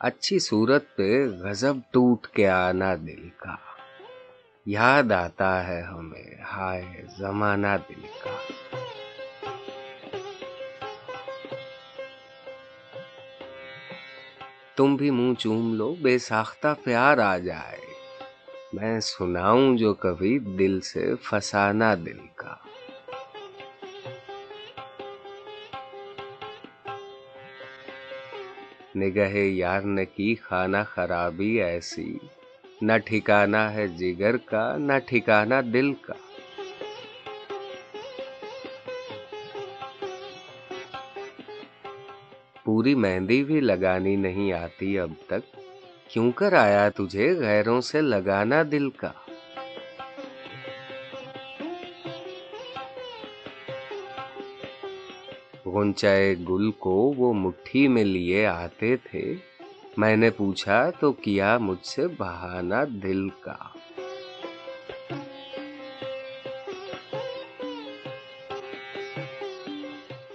اچھی صورت پہ غضب ٹوٹ کے آنا دل کا۔ یاد آتا ہے ہمیں، ہائے زمانہ دل کا۔ تم بھی منہ چوم لو، بے ساختہ پیار آ جائے۔ میں سناؤں جو کبھی دل سے فسانہ دل کا۔ نگہ یار نے کی خانہ خرابی ایسی۔ نہ ٹھکانا ہے جگر کا، نہ ٹھکانا دل کا۔ پوری مہندی بھی لگانی نہیں آتی اب تک۔ کیوں کر آیا تجھے غیروں سے لگانا دل کا؟ گنچائے گل کو وہ مٹھی میں لیے آتے تھے۔ میں نے پوچھا، تو کیا مجھ سے بہانا دل کا؟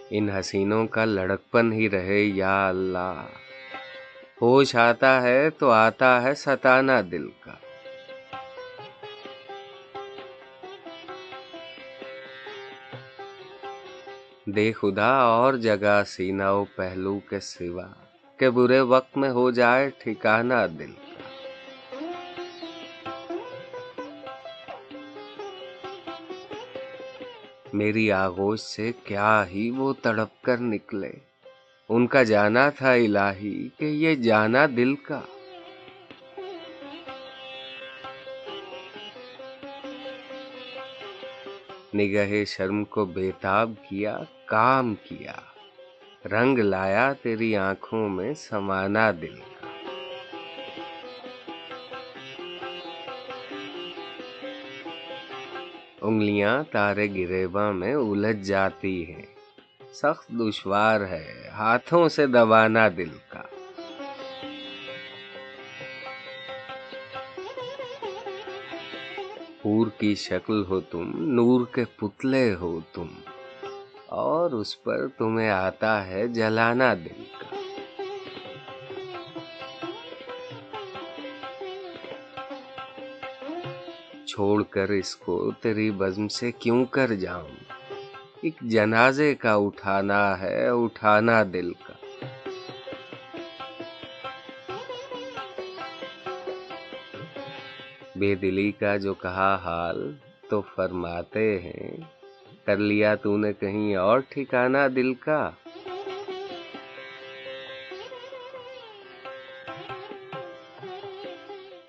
ان حسینوں کا لڑکپن ہی رہے، یا اللہ! ہوش آتا ہے تو آتا ہے ستانا دل کا۔ دے خدا اور جگہ سینا و پہلو کے سوا، کہ برے وقت میں ہو جائے ٹھکانا دل۔ میری آغوش سے کیا ہی وہ تڑپ کر نکلے۔ ان کا جانا تھا الہی کہ یہ جانا دل کا۔ نگہ شرم کو بےتاب کیا، کام کیا۔ رنگ لایا تیری آنکھوں میں سمانا دل۔ کا انگلیاں تارے گریباں میں الجھ جاتی ہیں۔ سخت دشوار ہے، ہاتھوں سے دبانا دل کا۔ پور کی شکل ہو تم، نور کے پتلے ہو تم، اور اس پر تمہیں آتا ہے جلانا دل کا۔ چھوڑ کر اس کو تیری بزم سے کیوں کر جاؤں؟ ایک جنازے کا اٹھانا ہے، اٹھانا دل کا۔ بے دلی کا جو کہا حال تو فرماتے ہیں، کر لیا تو نے کہیں اور ٹھکانا دل کا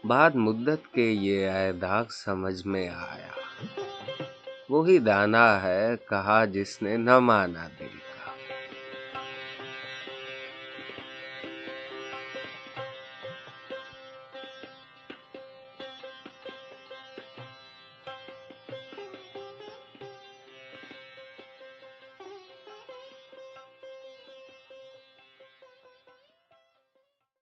بعد مدت کے یہ اے داغ سمجھ میں آیا۔ وہی دانا ہے کہا جس نے نہ مانا دل۔